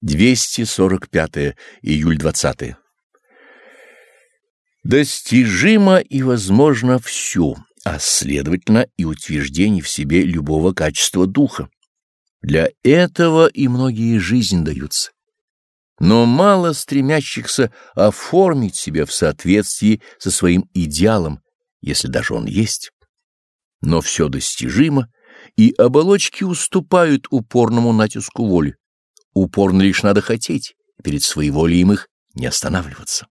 245 июль 20 Достижимо и возможно все, а следовательно и утверждение в себе любого качества духа. Для этого и многие жизни даются. Но мало стремящихся оформить себя в соответствии со своим идеалом, если даже он есть. Но все достижимо, и оболочки уступают упорному натиску воли. Упорно лишь надо хотеть, перед своеволием их не останавливаться.